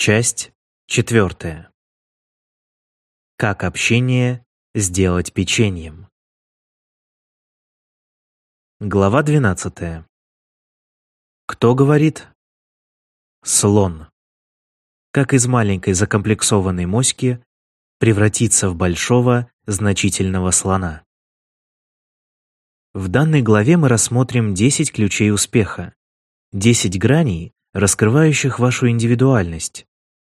Часть четвертая. Как общение сделать печеньем. Глава двенадцатая. Кто говорит? Слон. Как из маленькой закомплексованной моськи превратиться в большого значительного слона. В данной главе мы рассмотрим 10 ключей успеха, 10 граней, раскрывающих вашу индивидуальность,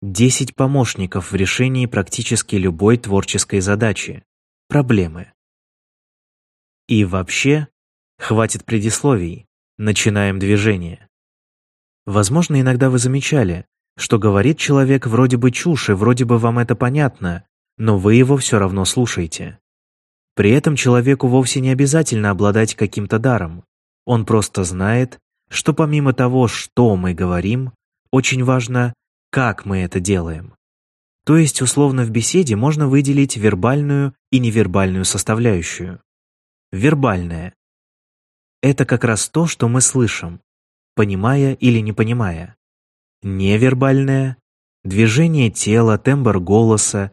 10 помощников в решении практически любой творческой задачи, проблемы. И вообще, хватит предисловий, начинаем движение. Возможно, иногда вы замечали, что говорит человек вроде бы чушь, и вроде бы вам это понятно, но вы его все равно слушаете. При этом человеку вовсе не обязательно обладать каким-то даром. Он просто знает, что помимо того, что мы говорим, очень важно, как мы это делаем. То есть, условно, в беседе можно выделить вербальную и невербальную составляющую. Вербальная – это как раз то, что мы слышим, понимая или не понимая. Невербальная – движение тела, тембр голоса,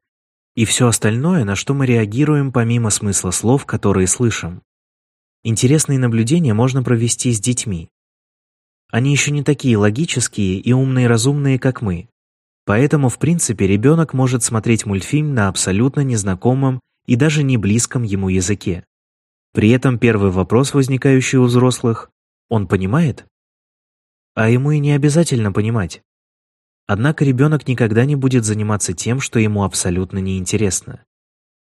и все остальное, на что мы реагируем помимо смысла слов, которые слышим. Интересные наблюдения можно провести с детьми. Они еще не такие логические и умные разумные, как мы. Поэтому, в принципе, ребенок может смотреть мультфильм на абсолютно незнакомом и даже не близком ему языке. При этом первый вопрос, возникающий у взрослых, он понимает? А ему и не обязательно понимать. Однако ребенок никогда не будет заниматься тем, что ему абсолютно неинтересно.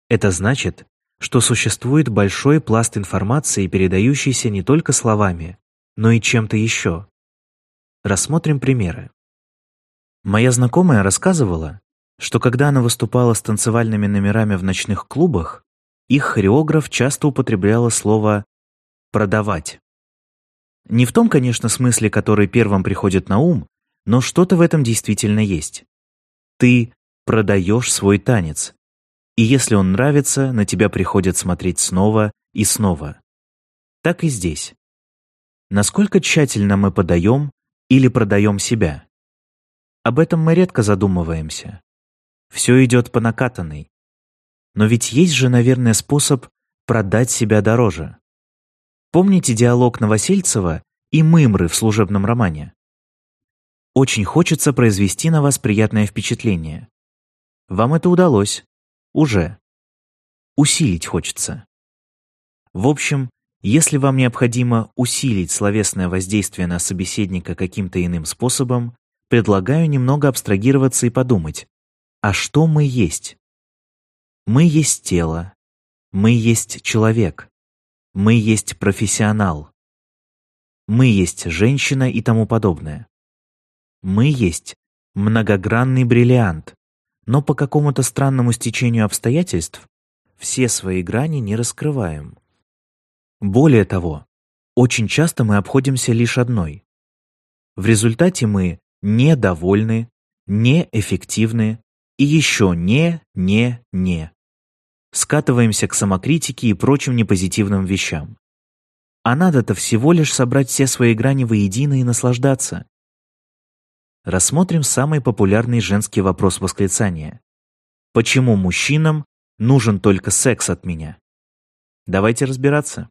Это значит, что существует большой пласт информации, передающийся не только словами, но и чем-то еще. Рассмотрим примеры. Моя знакомая рассказывала, что когда она выступала с танцевальными номерами в ночных клубах, их хореограф часто употребляла слово «продавать». Не в том, конечно, смысле, который первым приходит на ум, но что-то в этом действительно есть. Ты продаешь свой танец, и если он нравится, на тебя приходят смотреть снова и снова. Так и здесь. Насколько тщательно мы подаем или продаем себя? Об этом мы редко задумываемся. Все идет по накатанной. Но ведь есть же, наверное, способ продать себя дороже. Помните диалог Новосельцева и Мымры в служебном романе? Очень хочется произвести на вас приятное впечатление. Вам это удалось. Уже. Усилить хочется. В общем, если вам необходимо усилить словесное воздействие на собеседника каким-то иным способом, предлагаю немного абстрагироваться и подумать, а что мы есть? Мы есть тело, мы есть человек, мы есть профессионал, мы есть женщина и тому подобное. Мы есть многогранный бриллиант, но по какому-то странному стечению обстоятельств все свои грани не раскрываем. Более того, очень часто мы обходимся лишь одной. В результате мы недовольны, неэффективны и еще не, не, не. Скатываемся к самокритике и прочим непозитивным вещам. А надо-то всего лишь собрать все свои грани воедино и наслаждаться рассмотрим самый популярный женский вопрос восклицания. Почему мужчинам нужен только секс от меня? Давайте разбираться.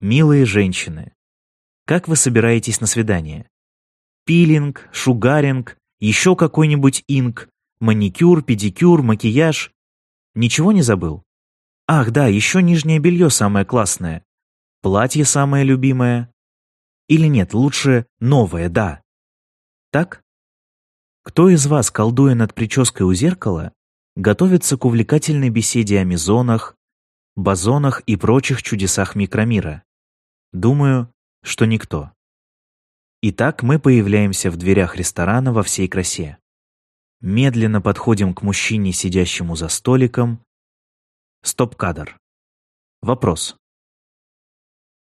Милые женщины, как вы собираетесь на свидание? Пилинг, шугаринг, еще какой-нибудь инг, маникюр, педикюр, макияж. Ничего не забыл? Ах, да, еще нижнее белье самое классное. Платье самое любимое. Или нет, лучше новое, да, так? Кто из вас, колдуя над прической у зеркала, готовится к увлекательной беседе о мезонах, бозонах и прочих чудесах микромира? Думаю, что никто. Итак, мы появляемся в дверях ресторана во всей красе. Медленно подходим к мужчине, сидящему за столиком. Стоп-кадр. Вопрос.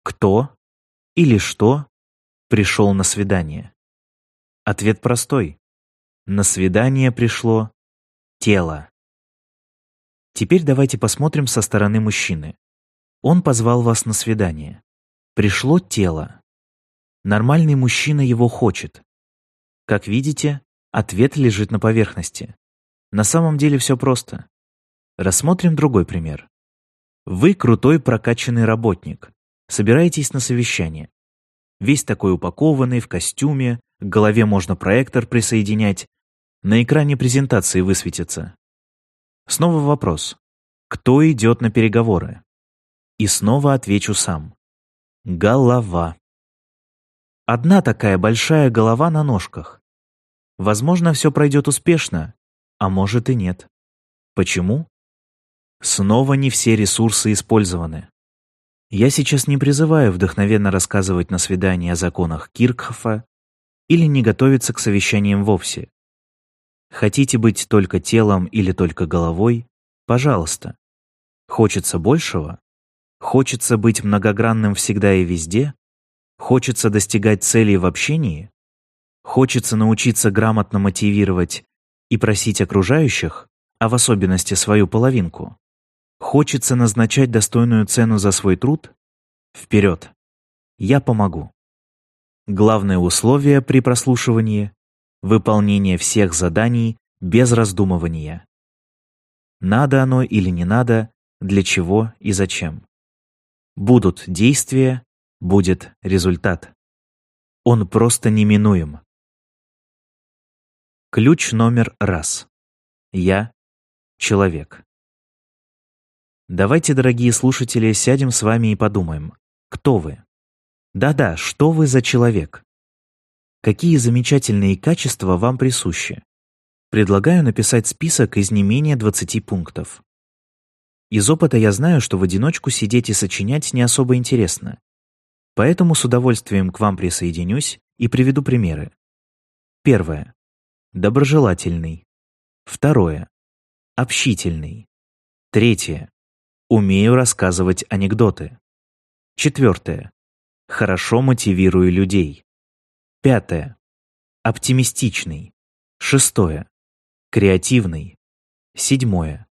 Кто или что пришел на свидание? Ответ простой. На свидание пришло тело. Теперь давайте посмотрим со стороны мужчины. Он позвал вас на свидание. Пришло тело. Нормальный мужчина его хочет. Как видите, Ответ лежит на поверхности. На самом деле все просто. Рассмотрим другой пример. Вы крутой прокачанный работник. Собираетесь на совещание. Весь такой упакованный, в костюме, к голове можно проектор присоединять. На экране презентации высветится. Снова вопрос. Кто идет на переговоры? И снова отвечу сам. Голова. Одна такая большая голова на ножках. Возможно, все пройдет успешно, а может и нет. Почему? Снова не все ресурсы использованы. Я сейчас не призываю вдохновенно рассказывать на свидании о законах Киркхофа или не готовиться к совещаниям вовсе. Хотите быть только телом или только головой? Пожалуйста. Хочется большего? Хочется быть многогранным всегда и везде? Хочется достигать целей в общении? Хочется научиться грамотно мотивировать и просить окружающих, а в особенности свою половинку? Хочется назначать достойную цену за свой труд? Вперед! Я помогу. Главное условие при прослушивании — выполнение всех заданий без раздумывания. Надо оно или не надо, для чего и зачем. Будут действия, будет результат. Он просто неминуем. Ключ номер раз. Я — человек. Давайте, дорогие слушатели, сядем с вами и подумаем, кто вы? Да-да, что вы за человек? Какие замечательные качества вам присущи? Предлагаю написать список из не менее 20 пунктов. Из опыта я знаю, что в одиночку сидеть и сочинять не особо интересно. Поэтому с удовольствием к вам присоединюсь и приведу примеры. Первое. Доброжелательный. Второе. Общительный. Третье. Умею рассказывать анекдоты. Четвертое. Хорошо мотивирую людей. Пятое. Оптимистичный. Шестое. Креативный. Седьмое.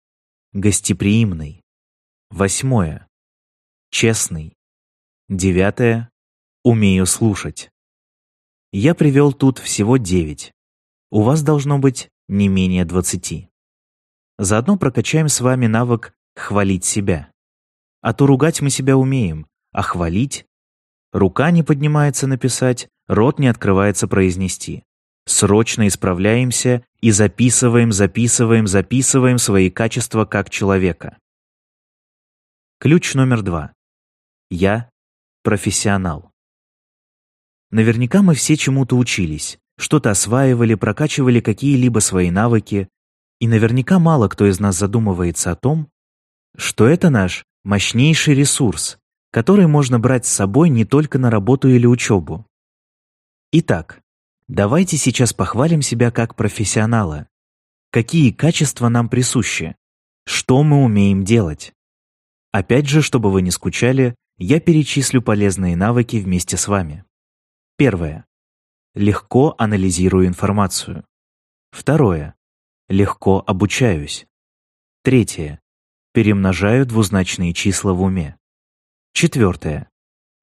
Гостеприимный. Восьмое. Честный. Девятое. Умею слушать. Я привел тут всего девять. У вас должно быть не менее двадцати. Заодно прокачаем с вами навык хвалить себя. А то ругать мы себя умеем, а хвалить? Рука не поднимается написать, рот не открывается произнести. Срочно исправляемся и записываем, записываем, записываем свои качества как человека. Ключ номер два. Я профессионал. Наверняка мы все чему-то учились, что-то осваивали, прокачивали какие-либо свои навыки, и наверняка мало кто из нас задумывается о том, что это наш мощнейший ресурс, который можно брать с собой не только на работу или учебу. Итак, давайте сейчас похвалим себя как профессионала. Какие качества нам присущи? Что мы умеем делать? Опять же, чтобы вы не скучали, я перечислю полезные навыки вместе с вами. Первое. Легко анализирую информацию. Второе. Легко обучаюсь. Третье. Перемножаю двузначные числа в уме. Четвертое.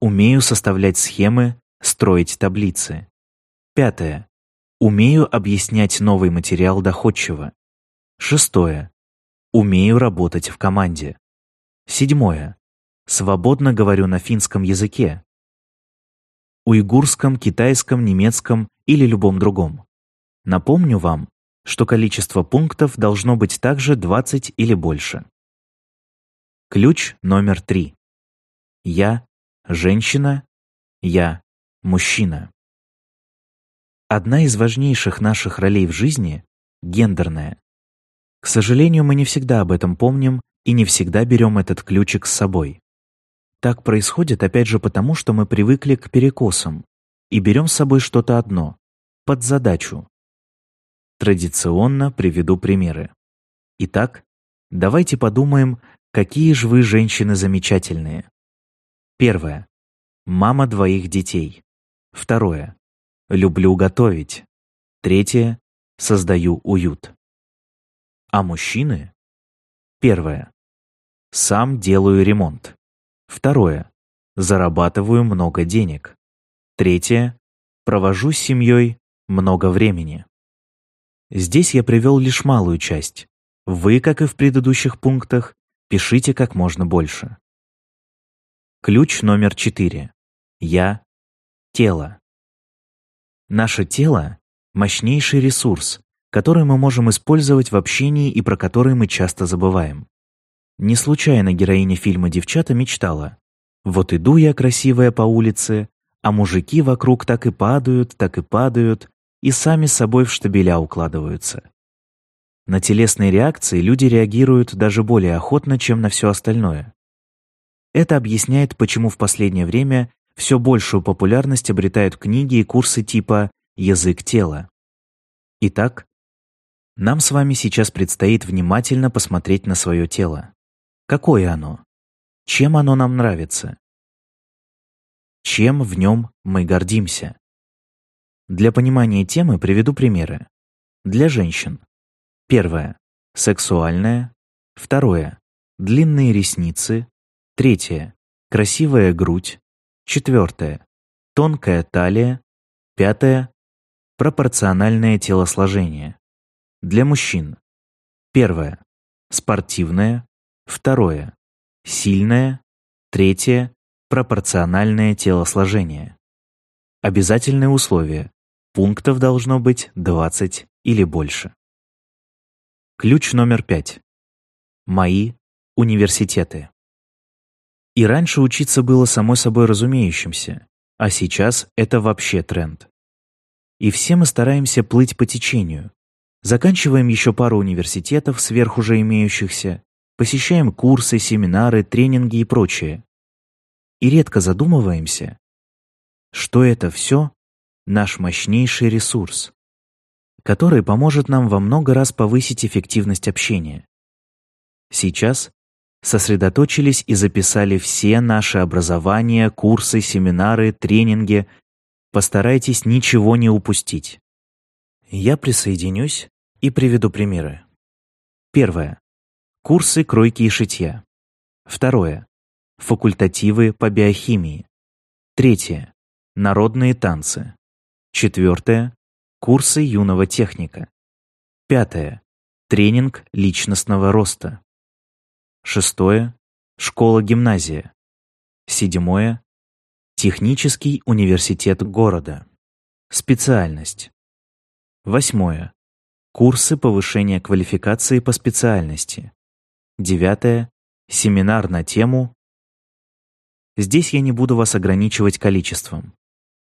Умею составлять схемы, строить таблицы. Пятое. Умею объяснять новый материал доходчиво. Шестое. Умею работать в команде. Седьмое. Свободно говорю на финском языке. Уйгурском, китайском, немецком или любом другом. Напомню вам, что количество пунктов должно быть также 20 или больше. Ключ номер три. Я – женщина, я – мужчина. Одна из важнейших наших ролей в жизни – гендерная. К сожалению, мы не всегда об этом помним и не всегда берем этот ключик с собой. Так происходит опять же потому, что мы привыкли к перекосам и берем с собой что-то одно, под задачу. Традиционно приведу примеры. Итак, давайте подумаем, Какие же вы, женщины, замечательные. Первое. Мама двоих детей. Второе. Люблю готовить. Третье. Создаю уют. А мужчины? Первое. Сам делаю ремонт. Второе. Зарабатываю много денег. Третье. Провожу с семьей много времени. Здесь я привел лишь малую часть. Вы, как и в предыдущих пунктах, пишите как можно больше. Ключ номер четыре. Я — тело. Наше тело — мощнейший ресурс, который мы можем использовать в общении и про который мы часто забываем. Не случайно героиня фильма «Девчата» мечтала. «Вот иду я, красивая, по улице, а мужики вокруг так и падают, так и падают, и сами с собой в штабеля укладываются». На телесные реакции люди реагируют даже более охотно, чем на все остальное. Это объясняет, почему в последнее время все большую популярность обретают книги и курсы типа «Язык тела». Итак, нам с вами сейчас предстоит внимательно посмотреть на свое тело. Какое оно? Чем оно нам нравится? Чем в нем мы гордимся? Для понимания темы приведу примеры. Для женщин. Первое. Сексуальное. Второе. Длинные ресницы. Третье. Красивая грудь. Четвертое. Тонкая талия. Пятое. Пропорциональное телосложение. Для мужчин. Первое. Спортивное. Второе. Сильное. Третье. Пропорциональное телосложение. Обязательные условия. Пунктов должно быть 20 или больше. Ключ номер пять. Мои университеты. И раньше учиться было само собой разумеющимся, а сейчас это вообще тренд. И все мы стараемся плыть по течению. Заканчиваем еще пару университетов сверх уже имеющихся, посещаем курсы, семинары, тренинги и прочее. И редко задумываемся, что это все наш мощнейший ресурс, который поможет нам во много раз повысить эффективность общения. Сейчас сосредоточились и записали все наши образования, курсы, семинары, тренинги. Постарайтесь ничего не упустить. Я присоединюсь и приведу примеры. Первое. Курсы кройки и шитья. Второе. Факультативы по биохимии. Третье. Народные танцы. Четвертое. Курсы юного техника. Пятое. Тренинг личностного роста. Шестое. Школа-гимназия. Седьмое. Технический университет города. Специальность. Восьмое. Курсы повышения квалификации по специальности. Девятое. Семинар на тему Здесь я не буду вас ограничивать количеством.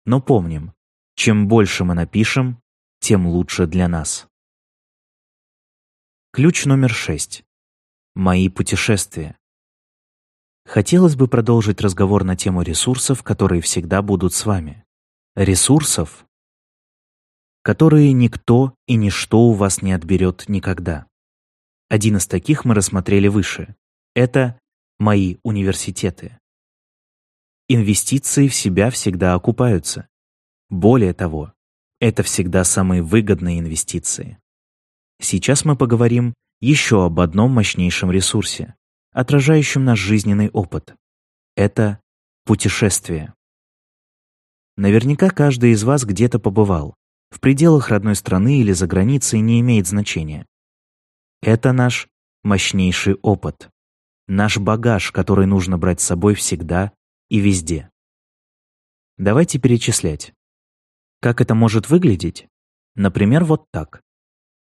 Но помним, чем больше мы напишем, тем лучше для нас. Ключ номер шесть. Мои путешествия. Хотелось бы продолжить разговор на тему ресурсов, которые всегда будут с вами. Ресурсов, которые никто и ничто у вас не отберет никогда. Один из таких мы рассмотрели выше. Это мои университеты. Инвестиции в себя всегда окупаются. Более того, это всегда самые выгодные инвестиции. Сейчас мы поговорим еще об одном мощнейшем ресурсе, отражающем наш жизненный опыт. Это путешествие. Наверняка каждый из вас где-то побывал. В пределах родной страны или за границей не имеет значения. Это наш мощнейший опыт. Наш багаж, который нужно брать с собой всегда и везде. Давайте перечислять. Как это может выглядеть? Например, вот так.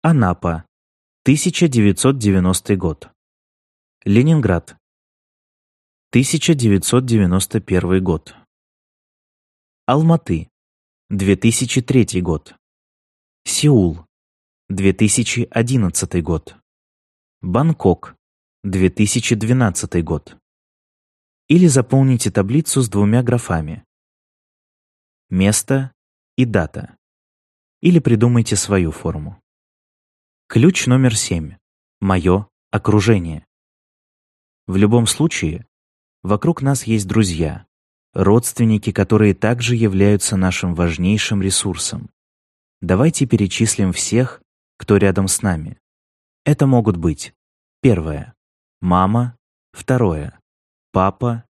Анапа, 1990 год. Ленинград. 1991 год. Алматы. 2003 год. Сеул. 2011 год. Бангкок. 2012 год. Или заполните таблицу с двумя графами. Место и дата. Или придумайте свою форму. Ключ номер семь. Мое окружение. В любом случае, вокруг нас есть друзья, родственники, которые также являются нашим важнейшим ресурсом. Давайте перечислим всех, кто рядом с нами. Это могут быть первое – мама, второе – папа,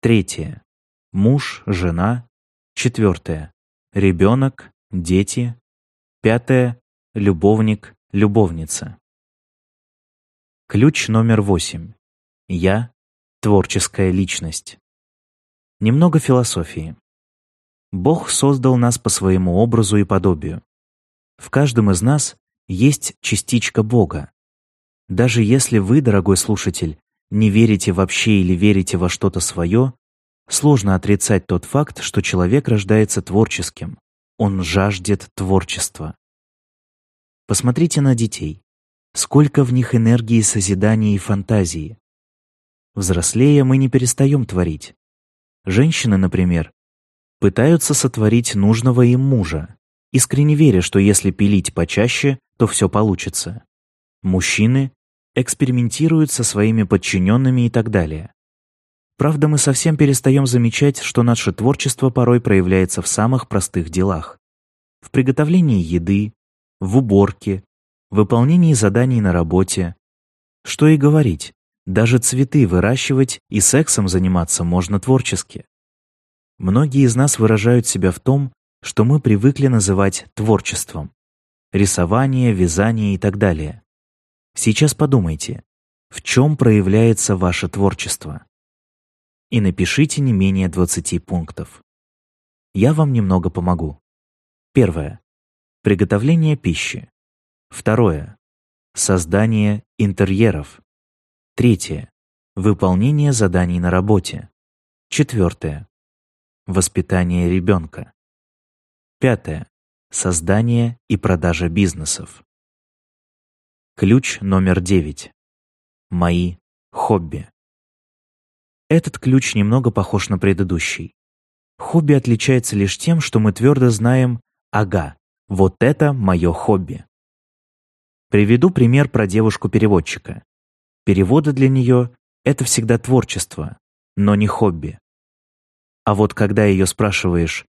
третье – муж, жена, четвертое – ребенок, дети, пятое любовник, любовница. Ключ номер восемь. Я — творческая личность. Немного философии. Бог создал нас по своему образу и подобию. В каждом из нас есть частичка Бога. Даже если вы, дорогой слушатель, не верите вообще или верите во что-то свое, сложно отрицать тот факт, что человек рождается творческим. Он жаждет творчества. Посмотрите на детей. Сколько в них энергии созидания и фантазии. Взрослея мы не перестаем творить. Женщины, например, пытаются сотворить нужного им мужа, искренне веря, что если пилить почаще, то все получится. Мужчины экспериментируют со своими подчиненными и так далее. Правда, мы совсем перестаем замечать, что наше творчество порой проявляется в самых простых делах. В приготовлении еды, в уборке, выполнении заданий на работе. Что и говорить, даже цветы выращивать и сексом заниматься можно творчески. Многие из нас выражают себя в том, что мы привыкли называть творчеством. Рисование, вязание и так далее. Сейчас подумайте, в чем проявляется ваше творчество? И напишите не менее 20 пунктов. Я вам немного помогу. Первое. Приготовление пищи. Второе. Создание интерьеров. Третье. Выполнение заданий на работе. Четвертое. Воспитание ребенка. Пятое. Создание и продажа бизнесов. Ключ номер девять. Мои хобби. Этот ключ немного похож на предыдущий. Хобби отличается лишь тем, что мы твердо знаем «ага, вот это мое хобби». Приведу пример про девушку-переводчика. Переводы для нее — это всегда творчество, но не хобби. А вот когда ее спрашиваешь,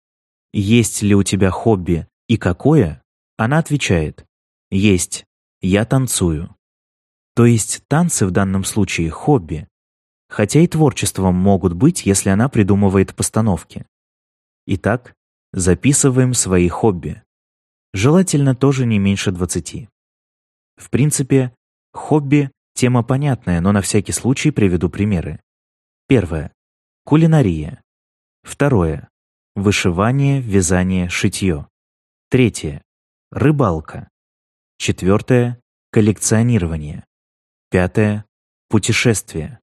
есть ли у тебя хобби и какое, она отвечает, есть, я танцую. То есть танцы в данном случае хобби, хотя и творчеством могут быть, если она придумывает постановки. Итак, записываем свои хобби. Желательно тоже не меньше 20. В принципе, хобби – тема понятная, но на всякий случай приведу примеры. Первое. Кулинария. Второе. Вышивание, вязание, шитье. Третье. Рыбалка. Четвертое. Коллекционирование. Пятое. Путешествие.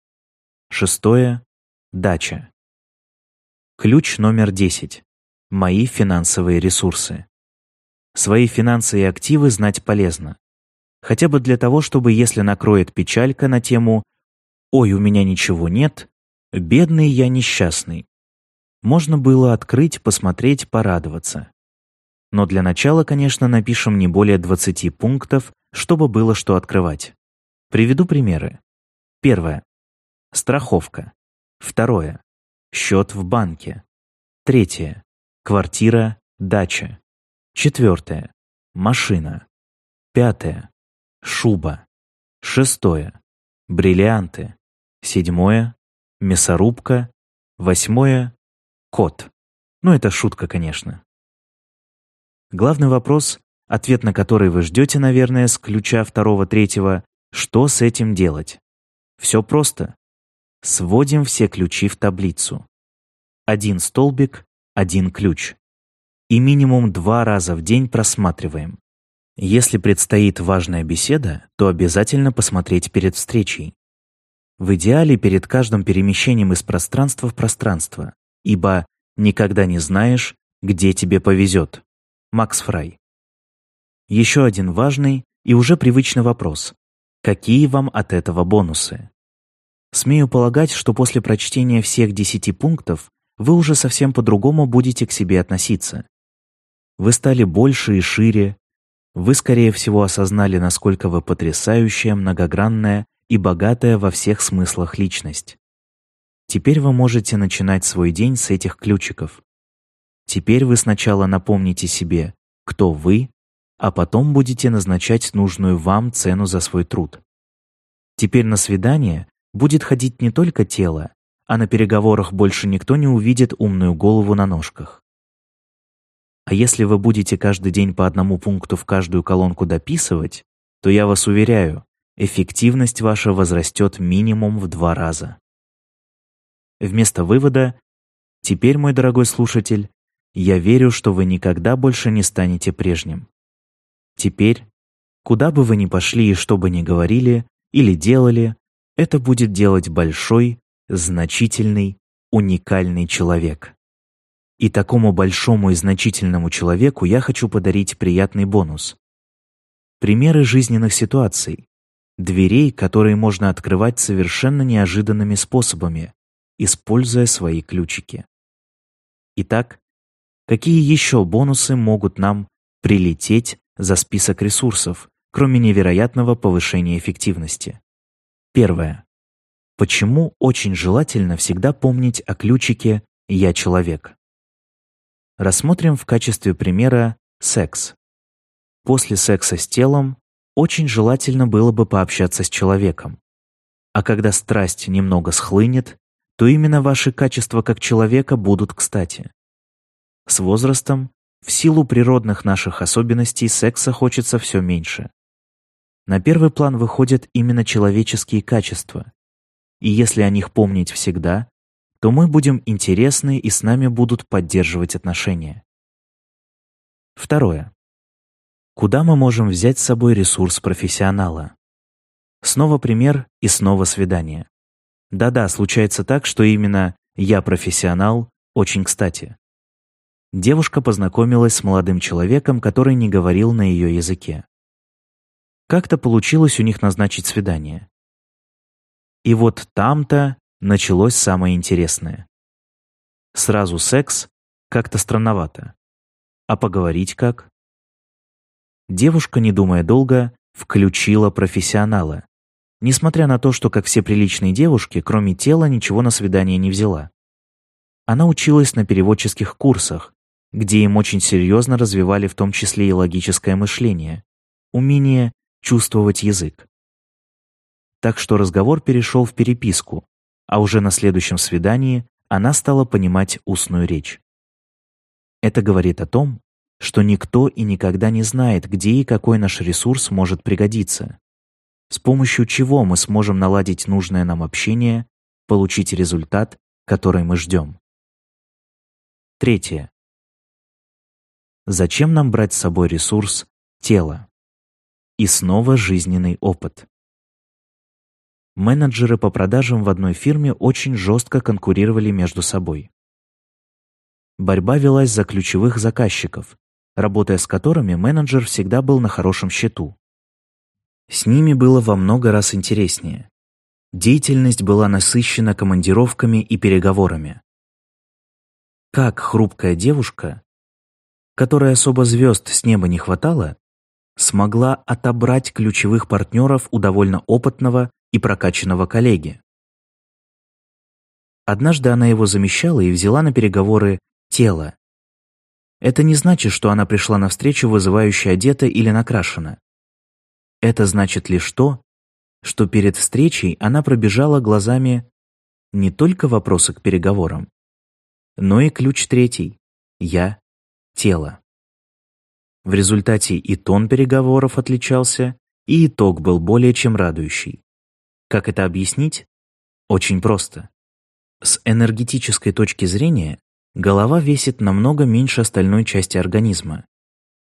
Шестое. Дача. Ключ номер 10. Мои финансовые ресурсы. Свои финансы и активы знать полезно. Хотя бы для того, чтобы если накроет печалька на тему «Ой, у меня ничего нет», «Бедный я несчастный», можно было открыть, посмотреть, порадоваться. Но для начала, конечно, напишем не более 20 пунктов, чтобы было что открывать. Приведу примеры. Первое. Страховка. Второе. Счет в банке. Третье. Квартира, дача. Четвертое. Машина. Пятое шуба. Шестое. Бриллианты. Седьмое. Мясорубка. Восьмое. Кот. Ну, это шутка, конечно. Главный вопрос, ответ на который вы ждете, наверное, с ключа второго-третьего, что с этим делать? Все просто. Сводим все ключи в таблицу. Один столбик, один ключ. И минимум два раза в день просматриваем. Если предстоит важная беседа, то обязательно посмотреть перед встречей. В идеале перед каждым перемещением из пространства в пространство, ибо никогда не знаешь, где тебе повезет. Макс Фрай. Еще один важный и уже привычный вопрос. Какие вам от этого бонусы? Смею полагать, что после прочтения всех десяти пунктов вы уже совсем по-другому будете к себе относиться. Вы стали больше и шире, вы, скорее всего, осознали, насколько вы потрясающая, многогранная и богатая во всех смыслах личность. Теперь вы можете начинать свой день с этих ключиков. Теперь вы сначала напомните себе, кто вы, а потом будете назначать нужную вам цену за свой труд. Теперь на свидание будет ходить не только тело, а на переговорах больше никто не увидит умную голову на ножках. А если вы будете каждый день по одному пункту в каждую колонку дописывать, то я вас уверяю, эффективность ваша возрастет минимум в два раза. Вместо вывода «Теперь, мой дорогой слушатель, я верю, что вы никогда больше не станете прежним. Теперь, куда бы вы ни пошли и что бы ни говорили или делали, это будет делать большой, значительный, уникальный человек. И такому большому и значительному человеку я хочу подарить приятный бонус. Примеры жизненных ситуаций, дверей, которые можно открывать совершенно неожиданными способами, используя свои ключики. Итак, какие еще бонусы могут нам прилететь за список ресурсов, кроме невероятного повышения эффективности? Первое. Почему очень желательно всегда помнить о ключике «Я человек»? Рассмотрим в качестве примера секс. После секса с телом очень желательно было бы пообщаться с человеком. А когда страсть немного схлынет, то именно ваши качества как человека будут кстати. С возрастом, в силу природных наших особенностей, секса хочется все меньше. На первый план выходят именно человеческие качества. И если о них помнить всегда, то мы будем интересны и с нами будут поддерживать отношения. Второе. Куда мы можем взять с собой ресурс профессионала? Снова пример и снова свидание. Да-да, случается так, что именно «я профессионал» очень кстати. Девушка познакомилась с молодым человеком, который не говорил на ее языке. Как-то получилось у них назначить свидание. И вот там-то началось самое интересное. Сразу секс как-то странновато. А поговорить как? Девушка, не думая долго, включила профессионала. Несмотря на то, что, как все приличные девушки, кроме тела ничего на свидание не взяла. Она училась на переводческих курсах, где им очень серьезно развивали в том числе и логическое мышление, умение чувствовать язык. Так что разговор перешел в переписку, а уже на следующем свидании она стала понимать устную речь. Это говорит о том, что никто и никогда не знает, где и какой наш ресурс может пригодиться, с помощью чего мы сможем наладить нужное нам общение, получить результат, который мы ждем. Третье. Зачем нам брать с собой ресурс тела? И снова жизненный опыт. Менеджеры по продажам в одной фирме очень жестко конкурировали между собой. Борьба велась за ключевых заказчиков, работая с которыми менеджер всегда был на хорошем счету. С ними было во много раз интереснее. Деятельность была насыщена командировками и переговорами. Как хрупкая девушка, которой особо звезд с неба не хватало, смогла отобрать ключевых партнеров у довольно опытного и прокачанного коллеги. Однажды она его замещала и взяла на переговоры тело. Это не значит, что она пришла на встречу вызывающе одета или накрашена. Это значит лишь то, что перед встречей она пробежала глазами не только вопросы к переговорам, но и ключ третий — «я» тело. В результате и тон переговоров отличался, и итог был более чем радующий. Как это объяснить? Очень просто. С энергетической точки зрения голова весит намного меньше остальной части организма.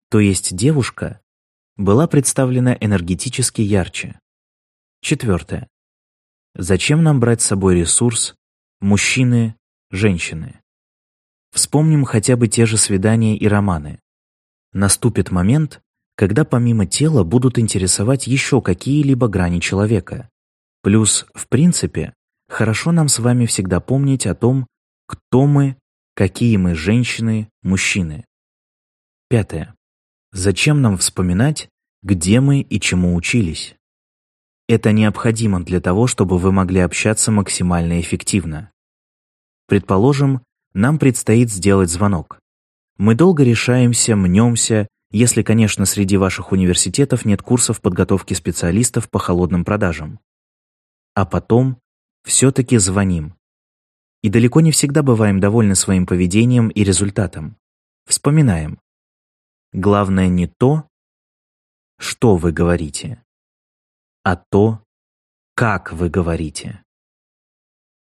То есть девушка была представлена энергетически ярче. Четвертое. Зачем нам брать с собой ресурс мужчины, женщины? Вспомним хотя бы те же свидания и романы. Наступит момент, когда помимо тела будут интересовать еще какие-либо грани человека. Плюс, в принципе, хорошо нам с вами всегда помнить о том, кто мы, какие мы женщины, мужчины. Пятое. Зачем нам вспоминать, где мы и чему учились? Это необходимо для того, чтобы вы могли общаться максимально эффективно. Предположим, нам предстоит сделать звонок. Мы долго решаемся, мнемся, если, конечно, среди ваших университетов нет курсов подготовки специалистов по холодным продажам. А потом все-таки звоним. И далеко не всегда бываем довольны своим поведением и результатом. Вспоминаем, Главное не то, что вы говорите, а то, как вы говорите.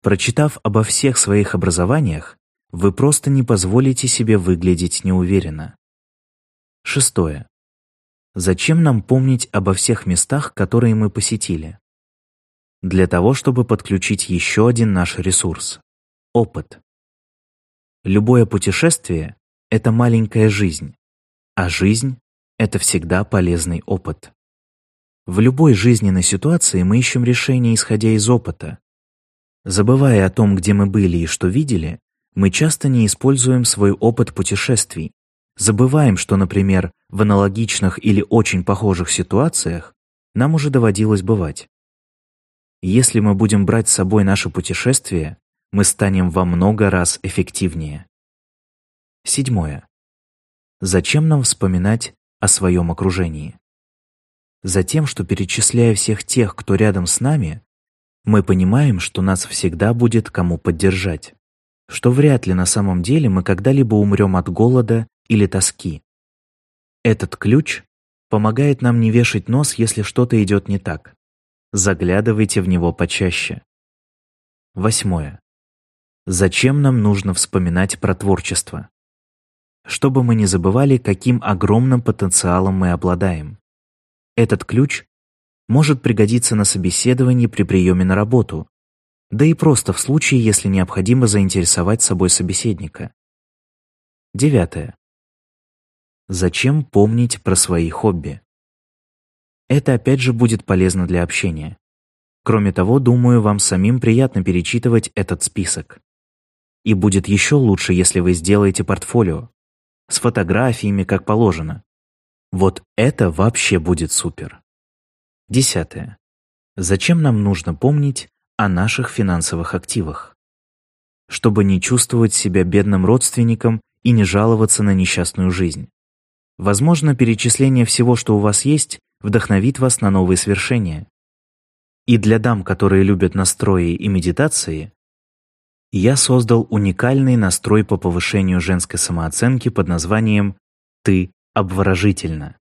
Прочитав обо всех своих образованиях, вы просто не позволите себе выглядеть неуверенно. Шестое. Зачем нам помнить обо всех местах, которые мы посетили? Для того, чтобы подключить еще один наш ресурс — опыт. Любое путешествие — это маленькая жизнь, а жизнь — это всегда полезный опыт. В любой жизненной ситуации мы ищем решение, исходя из опыта. Забывая о том, где мы были и что видели, мы часто не используем свой опыт путешествий, забываем, что, например, в аналогичных или очень похожих ситуациях нам уже доводилось бывать. Если мы будем брать с собой наше путешествие, мы станем во много раз эффективнее. Седьмое. Зачем нам вспоминать о своем окружении? Затем, что перечисляя всех тех, кто рядом с нами, мы понимаем, что нас всегда будет кому поддержать, что вряд ли на самом деле мы когда-либо умрем от голода или тоски. Этот ключ помогает нам не вешать нос, если что-то идет не так. Заглядывайте в него почаще. Восьмое. Зачем нам нужно вспоминать про творчество? чтобы мы не забывали, каким огромным потенциалом мы обладаем. Этот ключ может пригодиться на собеседовании при приеме на работу, да и просто в случае, если необходимо заинтересовать собой собеседника. Девятое. Зачем помнить про свои хобби? Это опять же будет полезно для общения. Кроме того, думаю, вам самим приятно перечитывать этот список. И будет еще лучше, если вы сделаете портфолио с фотографиями, как положено. Вот это вообще будет супер. Десятое. Зачем нам нужно помнить о наших финансовых активах? Чтобы не чувствовать себя бедным родственником и не жаловаться на несчастную жизнь. Возможно, перечисление всего, что у вас есть, вдохновит вас на новые свершения. И для дам, которые любят настрои и медитации, я создал уникальный настрой по повышению женской самооценки под названием «Ты обворожительна».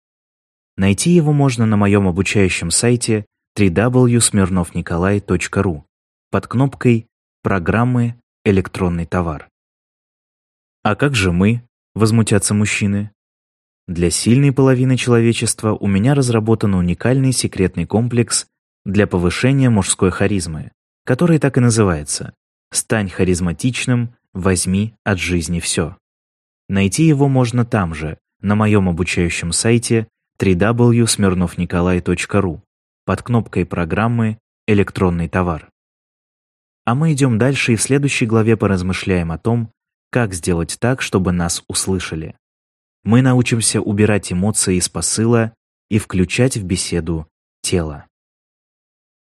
Найти его можно на моем обучающем сайте www.smirnovnikolai.ru под кнопкой «Программы. Электронный товар». А как же мы, возмутятся мужчины? Для сильной половины человечества у меня разработан уникальный секретный комплекс для повышения мужской харизмы, который так и называется Стань харизматичным, возьми от жизни все. Найти его можно там же, на моем обучающем сайте www.smirnovnikolai.ru под кнопкой программы «Электронный товар». А мы идем дальше и в следующей главе поразмышляем о том, как сделать так, чтобы нас услышали. Мы научимся убирать эмоции из посыла и включать в беседу тело.